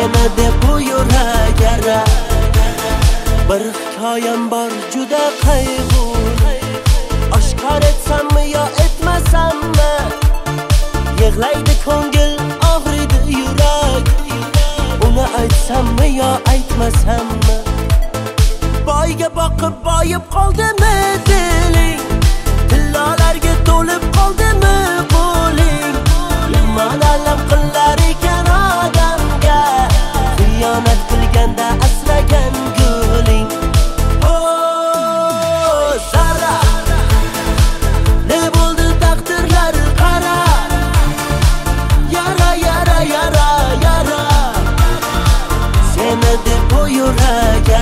nima deb buyuragar bir hikoyam bor juda qayg'u oshkor etsammi yo etmasammi yig'laydi ko'ngil og'riydi yurak uni aytsammi yo aytmasammi boyga boqib boyib qoldimi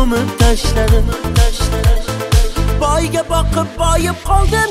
Yumub taşladım Boyga boqib boyib qoldim